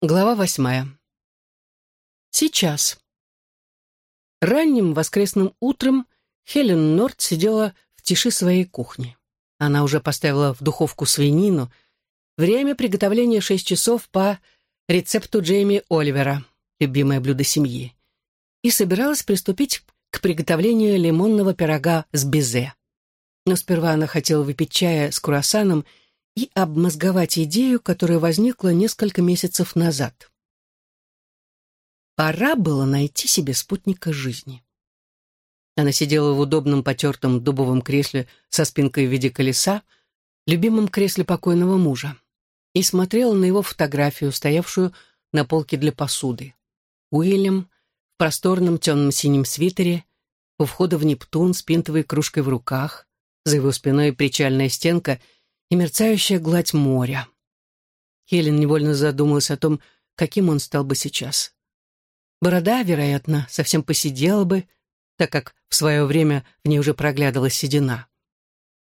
Глава восьмая. Сейчас. Ранним воскресным утром Хелен Норт сидела в тиши своей кухни. Она уже поставила в духовку свинину. Время приготовления шесть часов по рецепту Джейми Оливера, любимое блюдо семьи. И собиралась приступить к приготовлению лимонного пирога с безе. Но сперва она хотела выпить чая с круассаном и обмозговать идею, которая возникла несколько месяцев назад. Пора было найти себе спутника жизни. Она сидела в удобном потертом дубовом кресле со спинкой в виде колеса, любимом кресле покойного мужа, и смотрела на его фотографию, стоявшую на полке для посуды. Уильям в просторном темном синем свитере, у входа в Нептун с пинтовой кружкой в руках, за его спиной причальная стенка — и мерцающая гладь моря. Хелен невольно задумалась о том, каким он стал бы сейчас. Борода, вероятно, совсем посидела бы, так как в свое время в ней уже проглядывала седина.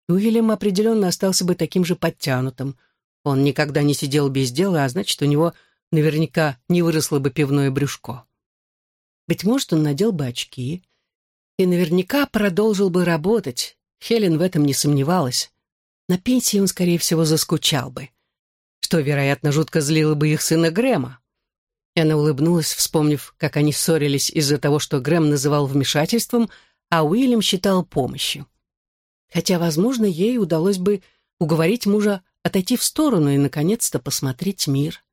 Уильям определенно остался бы таким же подтянутым. Он никогда не сидел без дела, а значит, у него наверняка не выросло бы пивное брюшко. Быть может, он надел бы очки и наверняка продолжил бы работать. Хелен в этом не сомневалась. На пенсии он, скорее всего, заскучал бы. Что, вероятно, жутко злило бы их сына Грэма. Она улыбнулась, вспомнив, как они ссорились из-за того, что Грэм называл вмешательством, а Уильям считал помощью. Хотя, возможно, ей удалось бы уговорить мужа отойти в сторону и, наконец-то, посмотреть мир.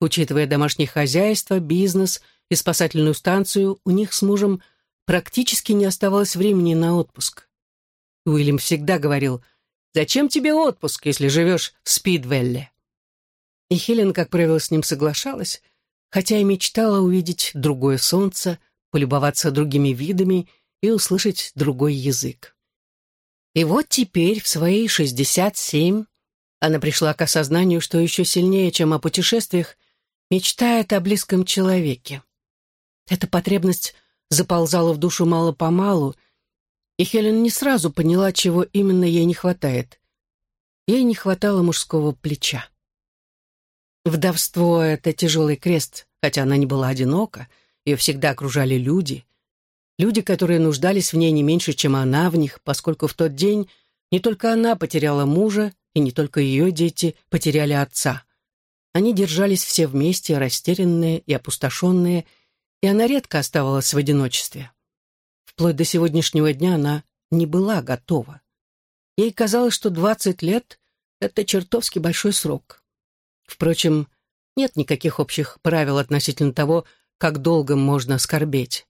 Учитывая домашнее хозяйство, бизнес и спасательную станцию, у них с мужем практически не оставалось времени на отпуск. Уильям всегда говорил, Зачем тебе отпуск, если живешь в Спидвелле?» И Хелен, как правило, с ним соглашалась, хотя и мечтала увидеть другое солнце, полюбоваться другими видами и услышать другой язык. И вот теперь, в свои шестьдесят семь, она пришла к осознанию, что еще сильнее, чем о путешествиях, мечтает о близком человеке. Эта потребность заползала в душу мало-помалу, и Хелен не сразу поняла, чего именно ей не хватает. Ей не хватало мужского плеча. Вдовство — это тяжелый крест, хотя она не была одинока, ее всегда окружали люди. Люди, которые нуждались в ней не меньше, чем она в них, поскольку в тот день не только она потеряла мужа, и не только ее дети потеряли отца. Они держались все вместе, растерянные и опустошенные, и она редко оставалась в одиночестве. Вплоть до сегодняшнего дня она не была готова. Ей казалось, что двадцать лет — это чертовски большой срок. Впрочем, нет никаких общих правил относительно того, как долго можно скорбеть.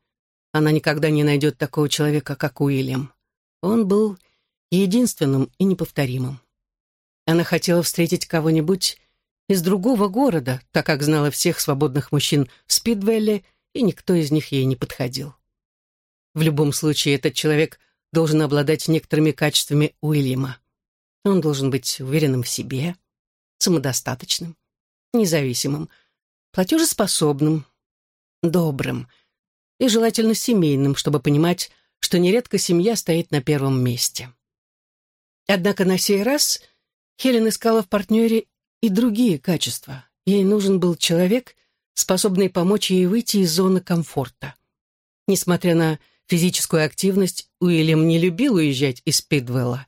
Она никогда не найдет такого человека, как Уильям. Он был единственным и неповторимым. Она хотела встретить кого-нибудь из другого города, так как знала всех свободных мужчин в Спидвелле, и никто из них ей не подходил. В любом случае, этот человек должен обладать некоторыми качествами Уильяма. Он должен быть уверенным в себе, самодостаточным, независимым, платежеспособным, добрым и желательно семейным, чтобы понимать, что нередко семья стоит на первом месте. Однако на сей раз Хелен искала в партнере и другие качества. Ей нужен был человек, способный помочь ей выйти из зоны комфорта. Несмотря на физическую активность, Уильям не любил уезжать из Пидвелла.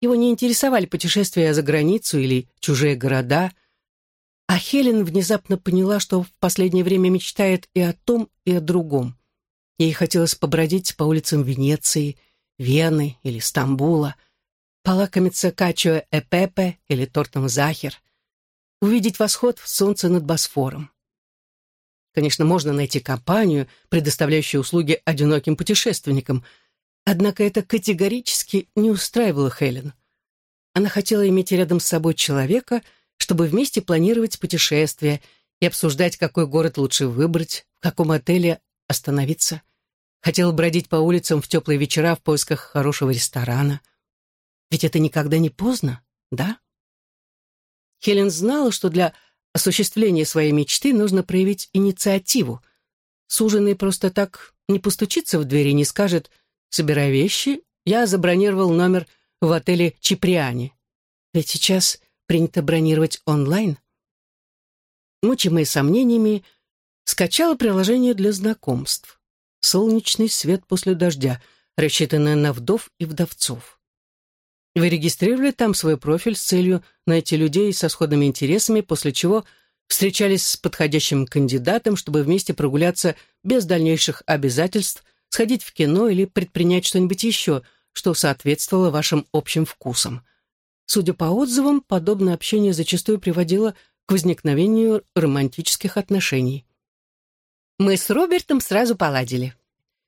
Его не интересовали путешествия за границу или чужие города. А Хелен внезапно поняла, что в последнее время мечтает и о том, и о другом. Ей хотелось побродить по улицам Венеции, Вены или Стамбула, полакомиться качо эпепе или тортом захер, увидеть восход в солнце над Босфором. Конечно, можно найти компанию, предоставляющую услуги одиноким путешественникам, однако это категорически не устраивало Хелен. Она хотела иметь рядом с собой человека, чтобы вместе планировать путешествие и обсуждать, какой город лучше выбрать, в каком отеле остановиться. Хотела бродить по улицам в теплые вечера в поисках хорошего ресторана. Ведь это никогда не поздно, да? Хелен знала, что для осуществления своей мечты нужно проявить инициативу. Суженый просто так не постучится в дверь и не скажет «Собирай вещи, я забронировал номер в отеле Чиприани». Ведь сейчас принято бронировать онлайн. мучимая сомнениями, скачала приложение для знакомств. «Солнечный свет после дождя», рассчитанное на вдов и вдовцов. Вы регистрировали там свой профиль с целью найти людей со сходными интересами, после чего встречались с подходящим кандидатом, чтобы вместе прогуляться без дальнейших обязательств, сходить в кино или предпринять что-нибудь еще, что соответствовало вашим общим вкусам. Судя по отзывам, подобное общение зачастую приводило к возникновению романтических отношений. Мы с Робертом сразу поладили.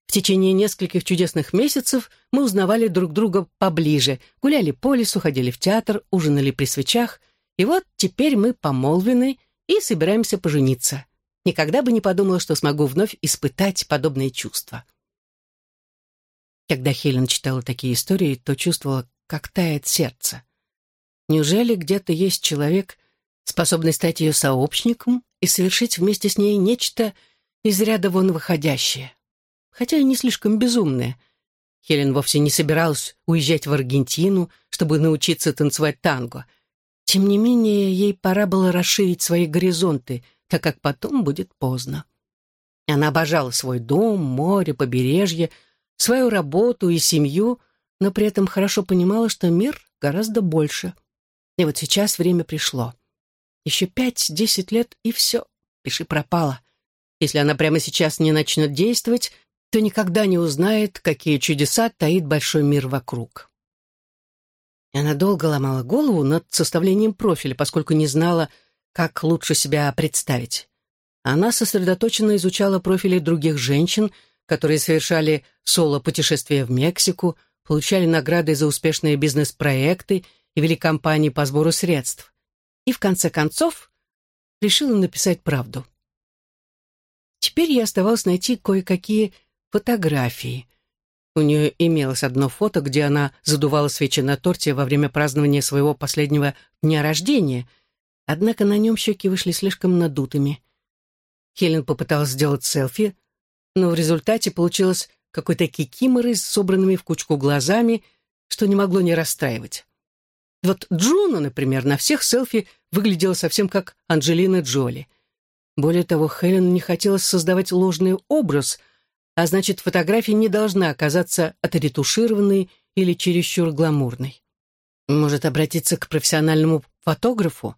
В течение нескольких чудесных месяцев мы узнавали друг друга поближе, гуляли по лесу, ходили в театр, ужинали при свечах, и вот теперь мы помолвлены и собираемся пожениться. Никогда бы не подумала, что смогу вновь испытать подобные чувства. Когда Хелен читала такие истории, то чувствовала, как тает сердце. Неужели где-то есть человек, способный стать ее сообщником и совершить вместе с ней нечто из ряда вон выходящее? Хотя и не слишком безумное. Хелен вовсе не собиралась уезжать в Аргентину, чтобы научиться танцевать танго. Тем не менее, ей пора было расширить свои горизонты, так как потом будет поздно. Она обожала свой дом, море, побережье, свою работу и семью, но при этом хорошо понимала, что мир гораздо больше — и вот сейчас время пришло. Еще пять-десять лет, и все, пиши пропало. Если она прямо сейчас не начнет действовать, то никогда не узнает, какие чудеса таит большой мир вокруг. Она долго ломала голову над составлением профиля, поскольку не знала, как лучше себя представить. Она сосредоточенно изучала профили других женщин, которые совершали соло-путешествия в Мексику, получали награды за успешные бизнес-проекты и вели кампании по сбору средств. И в конце концов решила написать правду. Теперь ей оставалось найти кое-какие фотографии. У нее имелось одно фото, где она задувала свечи на торте во время празднования своего последнего дня рождения, однако на нем щеки вышли слишком надутыми. Хелен попыталась сделать селфи, но в результате получилось какой-то кикиморы с собранными в кучку глазами, что не могло не расстраивать. Вот Джуна, например, на всех селфи выглядела совсем как Анджелина Джоли. Более того, Хелен не хотела создавать ложный образ, а значит, фотография не должна оказаться отретушированной или чересчур гламурной. Может обратиться к профессиональному фотографу?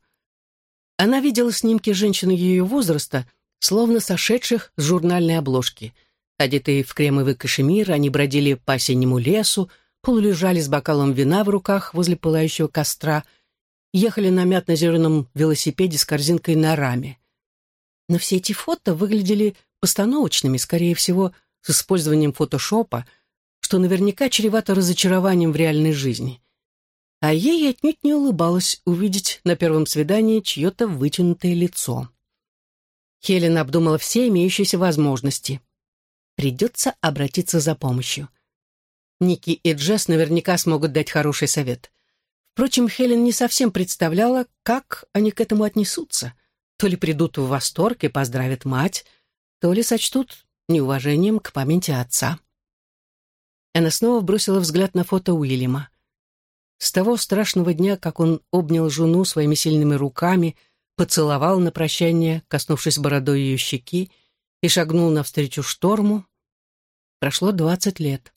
Она видела снимки женщин ее возраста, словно сошедших с журнальной обложки. Одетые в кремовый кашемир, они бродили по осеннему лесу, полулежали с бокалом вина в руках возле пылающего костра, ехали на мятно-зеленом велосипеде с корзинкой на раме. Но все эти фото выглядели постановочными, скорее всего, с использованием фотошопа, что наверняка чревато разочарованием в реальной жизни. А ей отнюдь не улыбалось увидеть на первом свидании чье-то вытянутое лицо. Хелен обдумала все имеющиеся возможности. Придется обратиться за помощью. Ники и Джесс наверняка смогут дать хороший совет. Впрочем, Хелен не совсем представляла, как они к этому отнесутся. То ли придут в восторг и поздравят мать, то ли сочтут неуважением к памяти отца. Она снова бросила взгляд на фото Уильяма. С того страшного дня, как он обнял жену своими сильными руками, поцеловал на прощание, коснувшись бородой ее щеки, и шагнул навстречу шторму, прошло двадцать лет.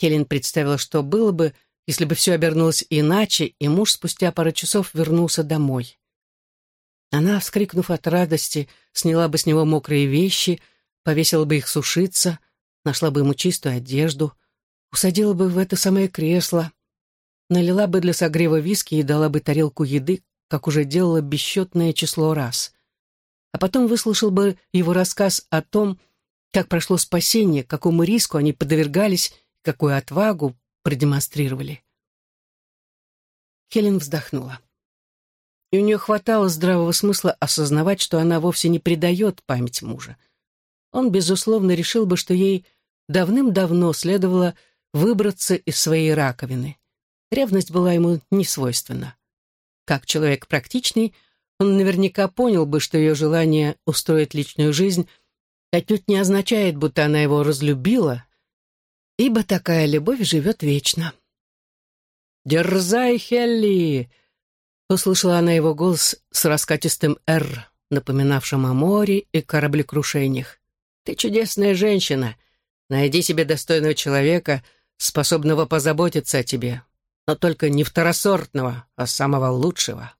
Хелен представила, что было бы, если бы все обернулось иначе, и муж спустя пару часов вернулся домой. Она, вскрикнув от радости, сняла бы с него мокрые вещи, повесила бы их сушиться, нашла бы ему чистую одежду, усадила бы в это самое кресло, налила бы для согрева виски и дала бы тарелку еды, как уже делала бесчетное число раз. А потом выслушал бы его рассказ о том, как прошло спасение, какому риску они подвергались какую отвагу продемонстрировали. Хелен вздохнула. И у нее хватало здравого смысла осознавать, что она вовсе не предает память мужа. Он, безусловно, решил бы, что ей давным-давно следовало выбраться из своей раковины. Ревность была ему не свойственна. Как человек практичный, он наверняка понял бы, что ее желание устроить личную жизнь отнюдь не означает, будто она его разлюбила ибо такая любовь живет вечно. «Дерзай, Хелли!» — услышала она его голос с раскатистым «Р», напоминавшем о море и кораблекрушениях. «Ты чудесная женщина. Найди себе достойного человека, способного позаботиться о тебе, но только не второсортного, а самого лучшего».